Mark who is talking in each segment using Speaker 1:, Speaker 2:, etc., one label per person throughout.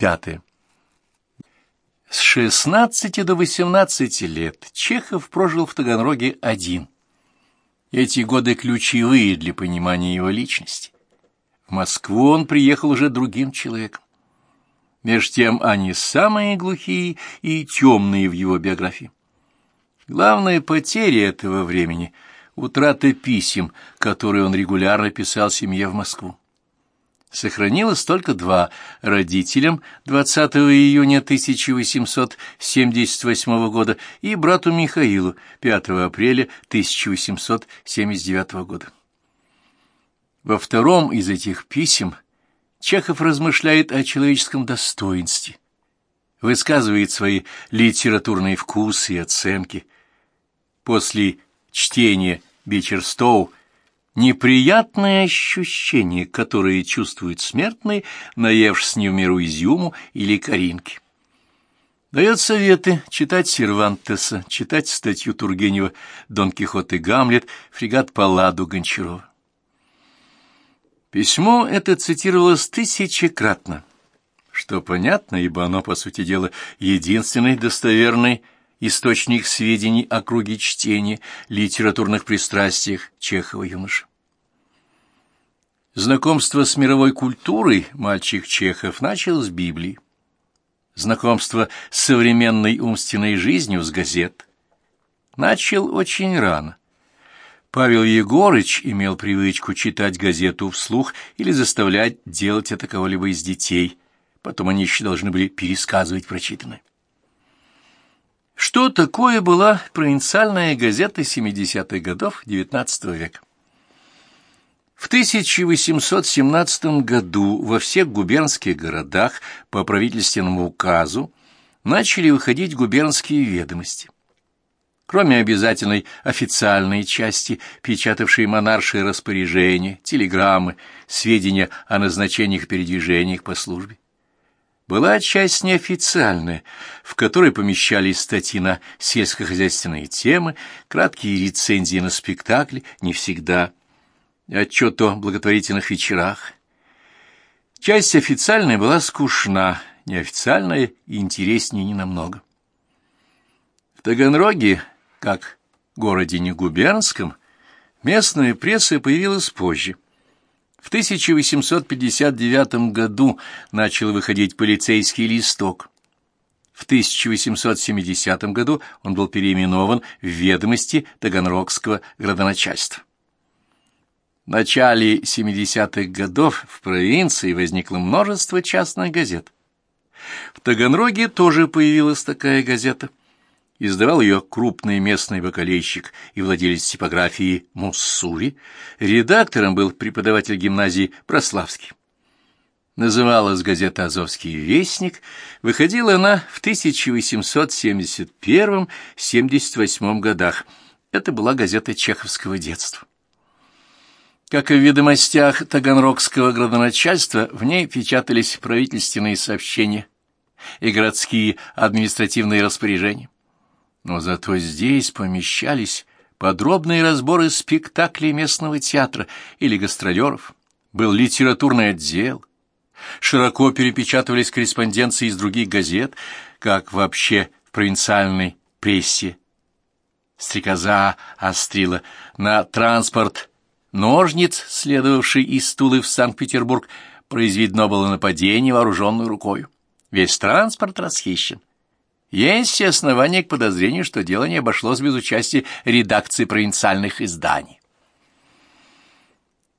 Speaker 1: Пятое. С 16 до 18 лет Чехов прожил в Таганроге один. Эти годы ключевые для понимания его личности. В Москву он приехал уже другим человеком. Меж тем они самые глухие и темные в его биографии. Главная потеря этого времени — утрата писем, которые он регулярно писал семье в Москву. Сохранилось только два — родителям 20 июня 1878 года и брату Михаилу 5 апреля 1879 года. Во втором из этих писем Чехов размышляет о человеческом достоинстве, высказывает свои литературные вкусы и оценки. После чтения Бичерстоу неприятное ощущение, которое чувствуют смертные, наевшись не в миру изюму или коринки. Дает советы читать Сервантеса, читать статью Тургенева «Дон Кихот и Гамлет», фрегат Палладу Гончарова. Письмо это цитировалось тысячекратно, что понятно, ибо оно, по сути дела, единственный достоверный источник сведений о круге чтения, литературных пристрастиях Чехова юноши. Знакомство с мировой культурой мальчик Чехов начал с Библии. Знакомство с современной умственной жизнью с газет. Начал очень рано. Павел Егорыч имел привычку читать газету вслух или заставлять делать это кого-либо из детей. Потом они еще должны были пересказывать прочитанное. Что такое была провинциальная газета 70-х годов XIX века? В 1817 году во всех губернских городах по правительственному указу начали выходить губернские ведомости. Кроме обязательной официальной части, печатавшей монаршие распоряжения, телеграммы, сведения о назначениях и передвижениях по службе. Была часть неофициальная, в которой помещались статьи на сельскохозяйственные темы, краткие рецензии на спектакли, не всегда – отчет о благотворительных вечерах. Часть официальная была скучна, неофициальная и интереснее ненамного. В Таганроге, как городе негубернском, местная пресса появилась позже. В 1859 году начал выходить полицейский листок. В 1870 году он был переименован в ведомости Таганрогского градоначальства. В начале 70-х годов в провинции возникло множество частных газет. В Таганроге тоже появилась такая газета. Издавал ее крупный местный бакалейщик и владелец типографии Муссури. Редактором был преподаватель гимназии Прославский. Называлась газета «Азовский вестник». Выходила она в 1871-78 годах. Это была газета чеховского детства. Как и в ведомостях Таганрогского градоначальства, в ней печатались правительственные сообщения и городские административные распоряжения. Но зато здесь помещались подробные разборы спектаклей местного театра или гастролеров, был литературный отдел, широко перепечатывались корреспонденции из других газет, как вообще в провинциальной прессе. Стрекоза острила на транспорт Ножниц, следовавший из Тулы в Санкт-Петербург, произведено было нападение вооруженной рукой. Весь транспорт расхищен. Есть все основания к подозрению, что дело не обошлось без участия редакции провинциальных изданий.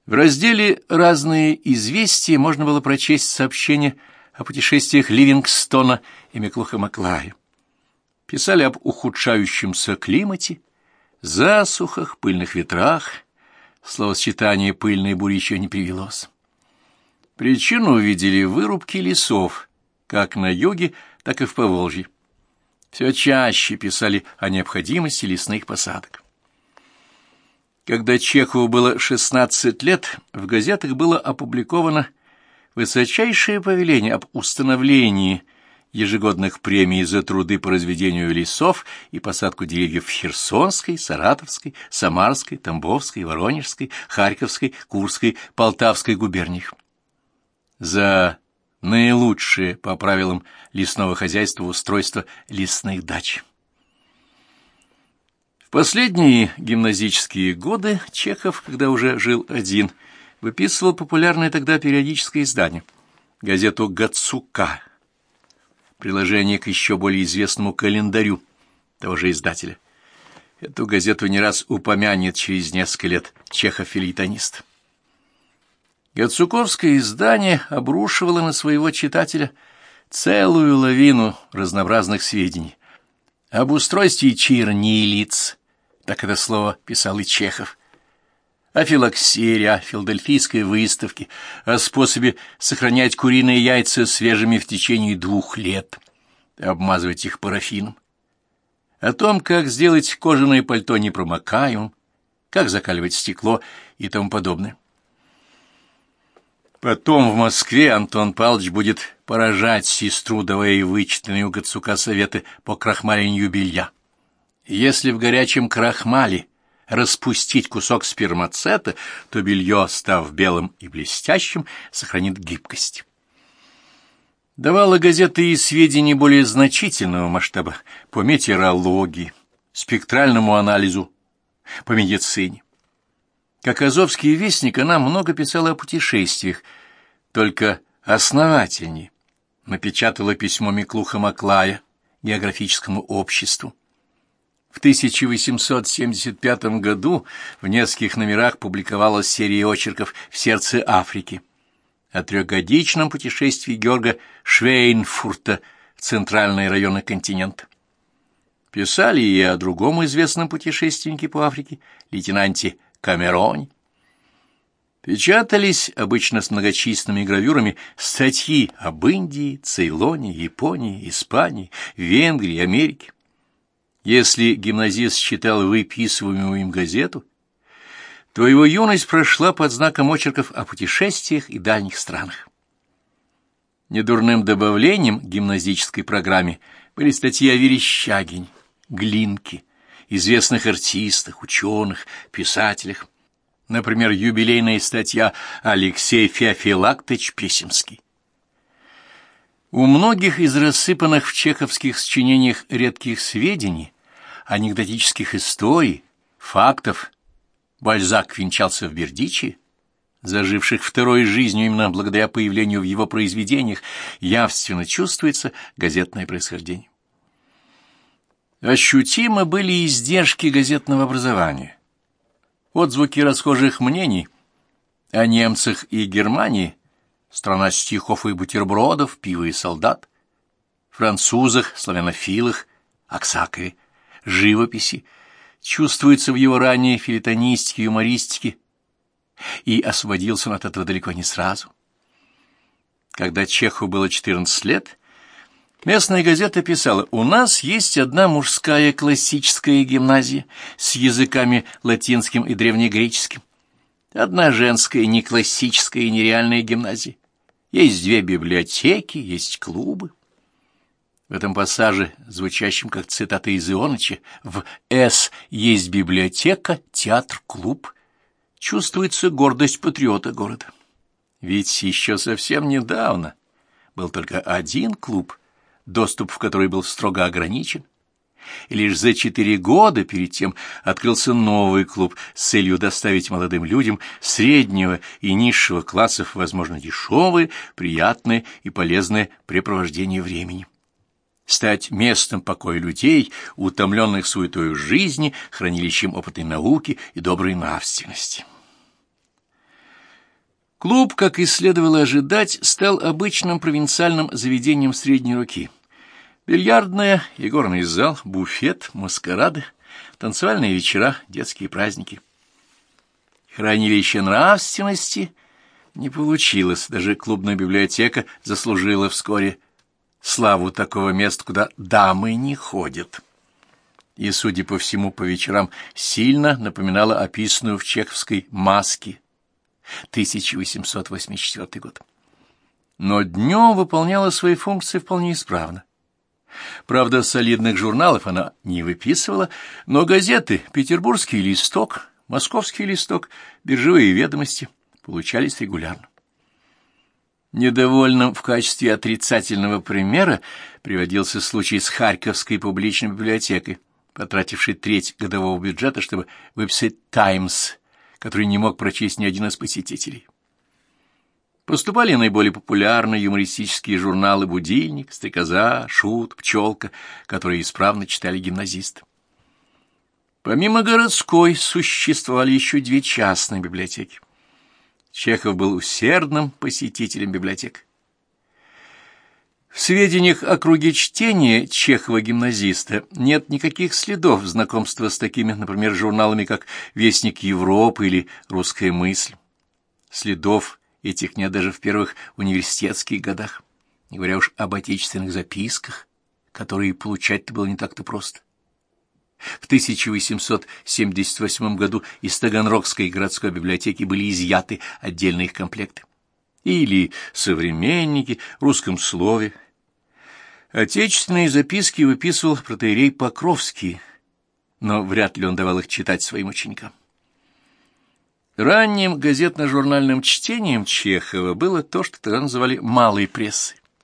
Speaker 1: В разделе «Разные известия» можно было прочесть сообщения о путешествиях Ливингстона и Миклуха Маклая. Писали об ухудшающемся климате, засухах, пыльных ветрах, Словосочетание «пыльной бури» еще не привелось. Причину увидели вырубки лесов, как на юге, так и в Поволжье. Все чаще писали о необходимости лесных посадок. Когда Чехову было 16 лет, в газетах было опубликовано высочайшее повеление об установлении ежегодных премий за труды по разведению лесов и посадку деревьев в Херсонской, Саратовской, Самарской, Тамбовской, Воронежской, Харьковской, Курской, Полтавской губерниях. За наилучшее по правилам лесного хозяйства устройство лесных дач. В последние гимназические годы Чехов, когда уже жил один, выписывал популярное тогда периодическое издание, газету «Гацука», приложение к еще более известному календарю того же издателя. Эту газету не раз упомянет через несколько лет чехов-филитонист. Гацуковское издание обрушивало на своего читателя целую лавину разнообразных сведений. Об устройстве чернилиц, так это слово писал и Чехов, о филоксере, о филадельфийской выставке, о способе сохранять куриные яйца свежими в течение двух лет, обмазывать их парафином, о том, как сделать кожаное пальто непромокаемым, как закаливать стекло и тому подобное. Потом в Москве Антон Павлович будет поражать сестру, давая ей вычитанные у Гацука советы по крахмалению белья. Если в горячем крахмале распустить кусок спермацета, то белье, став белым и блестящим, сохранит гибкость. Давала газеты и сведения более значительного масштаба по метеорологии, спектральному анализу, по медицине. Как Азовский вестник, она много писала о путешествиях, только основательнее. Напечатала письмо Миклуха Маклая географическому обществу. В 1875 году в нескольких номерах публиковалась серия очерков «В сердце Африки» о трехгодичном путешествии Георга Швейнфурта в центральные районы континента. Писали и о другом известном путешественнике по Африке, лейтенанте Камероне. Печатались, обычно с многочисленными гравюрами, статьи об Индии, Цейлоне, Японии, Испании, Венгрии, Америке. Если гимназист читал выписываемую им газету, то его юность прошла под знаком очерков о путешествиях и дальних странах. Недурным добавлением к гимназической программе были статьи о Верещагине, Глинке, известных артистах, ученых, писателях. Например, юбилейная статья Алексей Феофилактович Песемский. У многих из рассыпанных в чеховских сочинениях редких сведений, анекдотических историй, фактов, Бальзак венчался в Бердичи, заживших второй жизнью именно благодаря появлению в его произведениях, явственно чувствуется газетное происхождение. Ощутимо были издержки газетного образования. Отзвуки расхожих мнений о немцах и Германии, страна стихов и бутербродов, пива и солдат, французах, славянофилах, Аксакове, живописи, чувствуется в его ранней филитонистике, юмористике, и освободился он от этого далеко не сразу. Когда Чеху было 14 лет, Местная газета писала, «У нас есть одна мужская классическая гимназия с языками латинским и древнегреческим, одна женская неклассическая и нереальная гимназия. Есть две библиотеки, есть клубы». В этом пассаже, звучащем как цитата из Ионыча, в «С» есть библиотека, театр, клуб, чувствуется гордость патриота города. Ведь еще совсем недавно был только один клуб — доступ в который был строго ограничен, и лишь за четыре года перед тем открылся новый клуб с целью доставить молодым людям среднего и низшего классов, возможно, дешевое, приятное и полезное препровождение времени. Стать местом покоя людей, утомленных суетой жизни, хранилищем опытной науки и доброй нравственности. Клуб, как и следовало ожидать, стал обычным провинциальным заведением средней руки. Бильярдная, игорный зал, буфет, маскарады, танцевальные вечера, детские праздники. Хранилище нравственности не получилось, даже клубная библиотека заслужила вскоре славу такого места, куда дамы не ходят. И, судя по всему, по вечерам сильно напоминала описанную в чеховской «Маске» 1884 год. Но днем выполняла свои функции вполне исправно. Правда, солидных журналов она не выписывала, но газеты «Петербургский листок», «Московский листок», «Биржевые ведомости» получались регулярно. Недовольным в качестве отрицательного примера приводился случай с Харьковской публичной библиотекой, потратившей треть годового бюджета, чтобы выписать «Таймс», который не мог прочесть ни один из посетителей. Поступали наиболее популярные юмористические журналы «Будильник», «Стрекоза», «Шут», «Пчелка», которые исправно читали гимназисты. Помимо городской существовали еще две частные библиотеки. Чехов был усердным посетителем библиотек. В сведениях о круге чтения Чехова-гимназиста нет никаких следов знакомства с такими, например, журналами, как «Вестник Европы» или «Русская мысль». Следов этих нет даже в первых университетских годах, не говоря уж об отечественных записках, которые получать-то было не так-то просто. В 1878 году из Таганрогской городской библиотеки были изъяты отдельные их комплекты. Или современники, в русском слове. Отечественные записки выписывал протеерей Покровский, но вряд ли он давал их читать своим ученикам. Ранним газетно-журнальным чтением Чехова было то, что тогда называли «малой прессой».